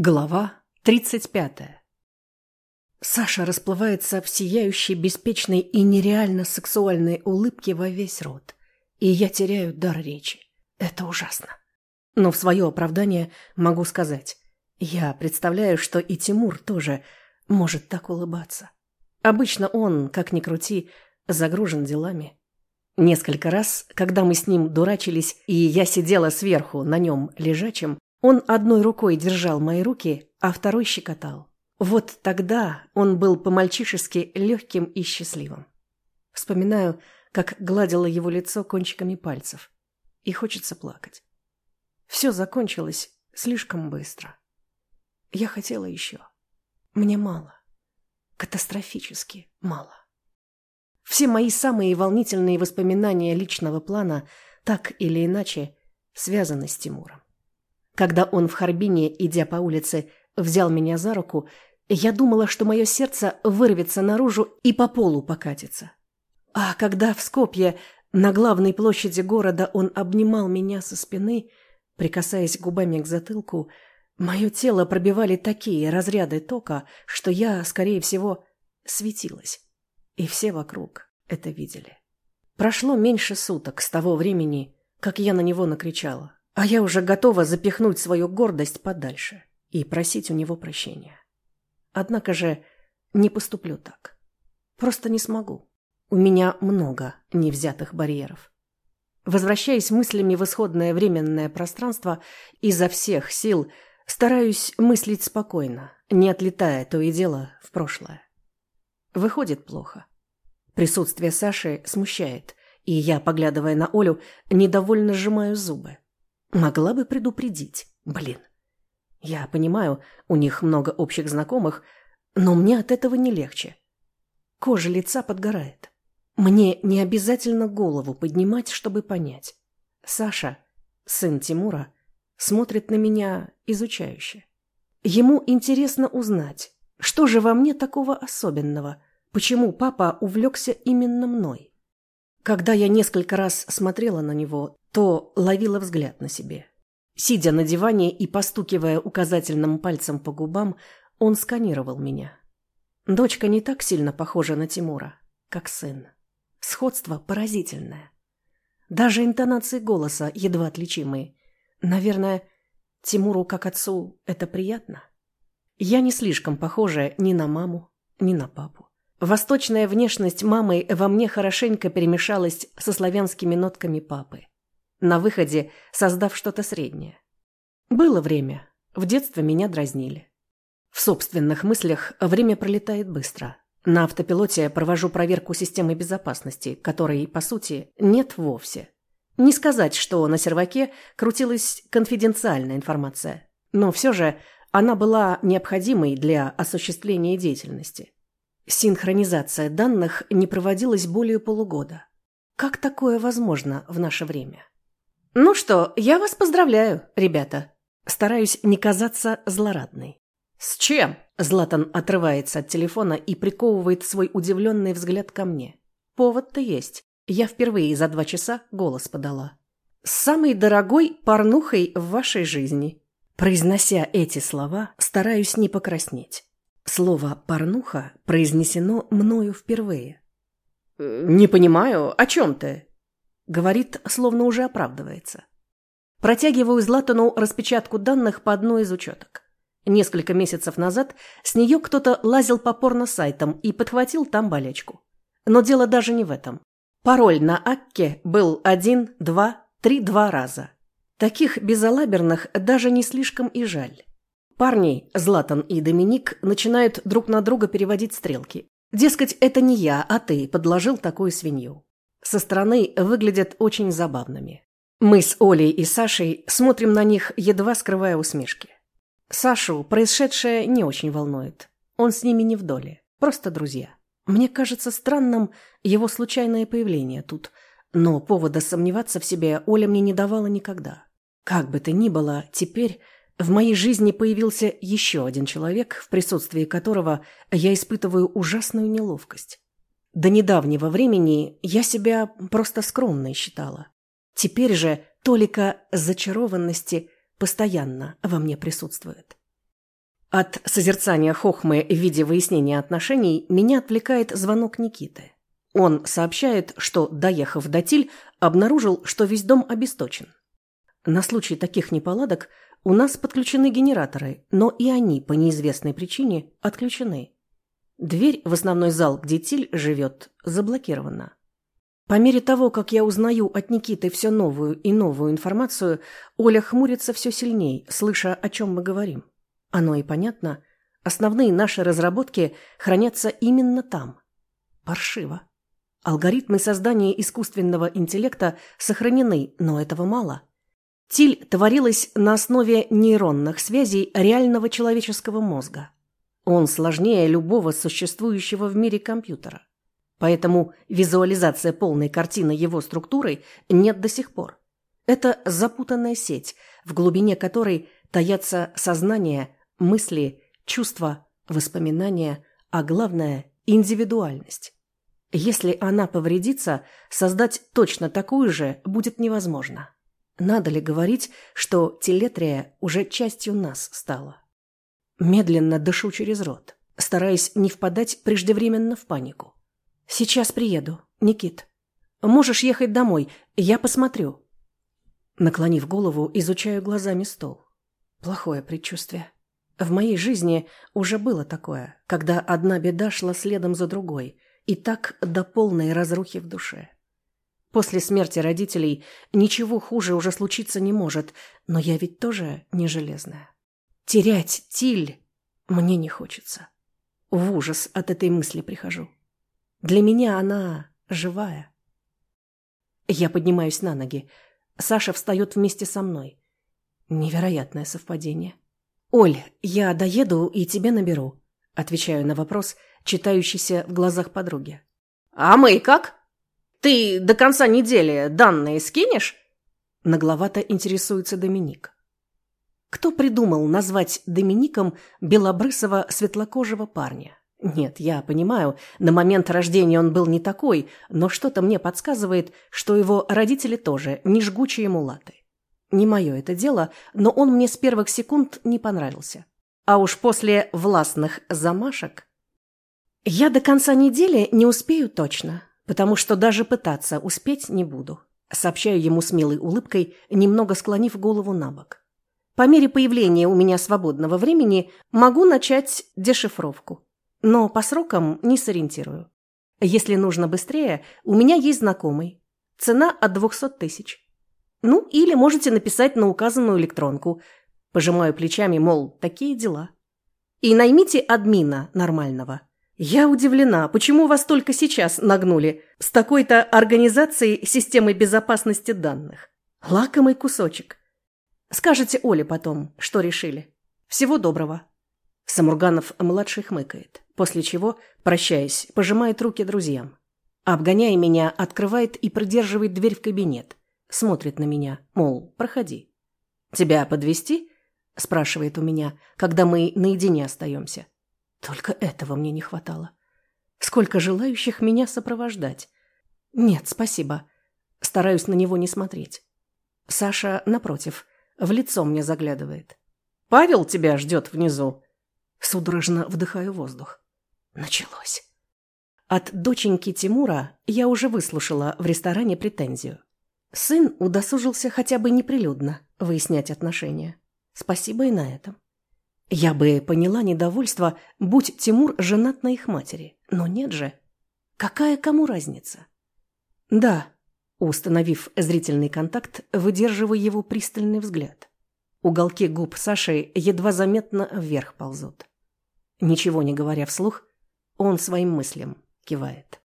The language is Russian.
Глава 35. Саша расплывается в сияющей, беспечной и нереально сексуальной улыбке во весь рот. И я теряю дар речи. Это ужасно. Но в свое оправдание могу сказать. Я представляю, что и Тимур тоже может так улыбаться. Обычно он, как ни крути, загружен делами. Несколько раз, когда мы с ним дурачились, и я сидела сверху на нем лежачим, он одной рукой держал мои руки, а второй щекотал. Вот тогда он был по-мальчишески легким и счастливым. Вспоминаю, как гладила его лицо кончиками пальцев. И хочется плакать. Все закончилось слишком быстро. Я хотела еще. Мне мало. Катастрофически мало. Все мои самые волнительные воспоминания личного плана так или иначе связаны с Тимуром. Когда он в Харбине, идя по улице, взял меня за руку, я думала, что мое сердце вырвется наружу и по полу покатится. А когда в Скопье, на главной площади города, он обнимал меня со спины, прикасаясь губами к затылку, мое тело пробивали такие разряды тока, что я, скорее всего, светилась. И все вокруг это видели. Прошло меньше суток с того времени, как я на него накричала. А я уже готова запихнуть свою гордость подальше и просить у него прощения. Однако же не поступлю так. Просто не смогу. У меня много невзятых барьеров. Возвращаясь мыслями в исходное временное пространство, изо всех сил стараюсь мыслить спокойно, не отлетая то и дело в прошлое. Выходит плохо. Присутствие Саши смущает, и я, поглядывая на Олю, недовольно сжимаю зубы. Могла бы предупредить. Блин. Я понимаю, у них много общих знакомых, но мне от этого не легче. Кожа лица подгорает. Мне не обязательно голову поднимать, чтобы понять. Саша, сын Тимура, смотрит на меня изучающе. Ему интересно узнать, что же во мне такого особенного, почему папа увлекся именно мной. Когда я несколько раз смотрела на него, то ловила взгляд на себе. Сидя на диване и постукивая указательным пальцем по губам, он сканировал меня. Дочка не так сильно похожа на Тимура, как сын. Сходство поразительное. Даже интонации голоса едва отличимые. Наверное, Тимуру как отцу это приятно. Я не слишком похожа ни на маму, ни на папу. Восточная внешность мамы во мне хорошенько перемешалась со славянскими нотками папы на выходе создав что-то среднее. Было время. В детстве меня дразнили. В собственных мыслях время пролетает быстро. На автопилоте провожу проверку системы безопасности, которой, по сути, нет вовсе. Не сказать, что на серваке крутилась конфиденциальная информация, но все же она была необходимой для осуществления деятельности. Синхронизация данных не проводилась более полугода. Как такое возможно в наше время? «Ну что, я вас поздравляю, ребята». Стараюсь не казаться злорадной. «С чем?» Златан отрывается от телефона и приковывает свой удивленный взгляд ко мне. «Повод-то есть. Я впервые за два часа голос подала. С самой дорогой порнухой в вашей жизни». Произнося эти слова, стараюсь не покраснеть. Слово «порнуха» произнесено мною впервые. «Не понимаю, о чем ты?» Говорит, словно уже оправдывается. Протягиваю Златану распечатку данных по одной из учеток. Несколько месяцев назад с нее кто-то лазил по порно-сайтам и подхватил там болячку. Но дело даже не в этом. Пароль на Акке был один, два, три, два раза. Таких безалаберных даже не слишком и жаль. Парни, Златан и Доминик, начинают друг на друга переводить стрелки. Дескать, это не я, а ты подложил такую свинью со стороны выглядят очень забавными. Мы с Олей и Сашей смотрим на них, едва скрывая усмешки. Сашу происшедшее не очень волнует. Он с ними не в доле, просто друзья. Мне кажется странным его случайное появление тут, но повода сомневаться в себе Оля мне не давала никогда. Как бы то ни было, теперь в моей жизни появился еще один человек, в присутствии которого я испытываю ужасную неловкость. До недавнего времени я себя просто скромной считала. Теперь же толика зачарованности постоянно во мне присутствует. От созерцания хохмы в виде выяснения отношений меня отвлекает звонок Никиты. Он сообщает, что, доехав до Тиль, обнаружил, что весь дом обесточен. На случай таких неполадок у нас подключены генераторы, но и они по неизвестной причине отключены. Дверь в основной зал, где Тиль живет, заблокирована. По мере того, как я узнаю от Никиты все новую и новую информацию, Оля хмурится все сильней, слыша, о чем мы говорим. Оно и понятно. Основные наши разработки хранятся именно там. Паршиво. Алгоритмы создания искусственного интеллекта сохранены, но этого мало. Тиль творилась на основе нейронных связей реального человеческого мозга. Он сложнее любого существующего в мире компьютера. Поэтому визуализация полной картины его структуры нет до сих пор. Это запутанная сеть, в глубине которой таятся сознание, мысли, чувства, воспоминания, а главное – индивидуальность. Если она повредится, создать точно такую же будет невозможно. Надо ли говорить, что телетрия уже частью нас стала? Медленно дышу через рот, стараясь не впадать преждевременно в панику. «Сейчас приеду, Никит. Можешь ехать домой, я посмотрю». Наклонив голову, изучаю глазами стол. Плохое предчувствие. В моей жизни уже было такое, когда одна беда шла следом за другой, и так до полной разрухи в душе. После смерти родителей ничего хуже уже случиться не может, но я ведь тоже не железная. Терять Тиль мне не хочется. В ужас от этой мысли прихожу. Для меня она живая. Я поднимаюсь на ноги. Саша встает вместе со мной. Невероятное совпадение. «Оль, я доеду и тебя наберу», – отвечаю на вопрос, читающийся в глазах подруги. «А мы как? Ты до конца недели данные скинешь?» Нагловато интересуется Доминик. Кто придумал назвать Домиником белобрысого светлокожего парня? Нет, я понимаю, на момент рождения он был не такой, но что-то мне подсказывает, что его родители тоже не жгучие мулаты. Не мое это дело, но он мне с первых секунд не понравился. А уж после властных замашек... Я до конца недели не успею точно, потому что даже пытаться успеть не буду. Сообщаю ему с милой улыбкой, немного склонив голову на бок. По мере появления у меня свободного времени могу начать дешифровку. Но по срокам не сориентирую. Если нужно быстрее, у меня есть знакомый. Цена от двухсот тысяч. Ну, или можете написать на указанную электронку. Пожимаю плечами, мол, такие дела. И наймите админа нормального. Я удивлена, почему вас только сейчас нагнули с такой-то организацией системы безопасности данных. Лакомый кусочек. Скажете Оле потом, что решили. Всего доброго. Самурганов-младший хмыкает, после чего, прощаясь, пожимает руки друзьям. Обгоняя меня, открывает и придерживает дверь в кабинет. Смотрит на меня, мол, проходи. «Тебя подвести? спрашивает у меня, когда мы наедине остаемся. Только этого мне не хватало. Сколько желающих меня сопровождать. Нет, спасибо. Стараюсь на него не смотреть. Саша, напротив, в лицо мне заглядывает. «Павел тебя ждет внизу», Судорожно вдыхаю воздух. Началось. От доченьки Тимура я уже выслушала в ресторане претензию. Сын удосужился хотя бы неприлюдно выяснять отношения. Спасибо и на этом. Я бы поняла недовольство, будь Тимур женат на их матери. Но нет же. Какая кому разница? Да, установив зрительный контакт, выдерживаю его пристальный взгляд. Уголки губ Саши едва заметно вверх ползут. Ничего не говоря вслух, он своим мыслям кивает.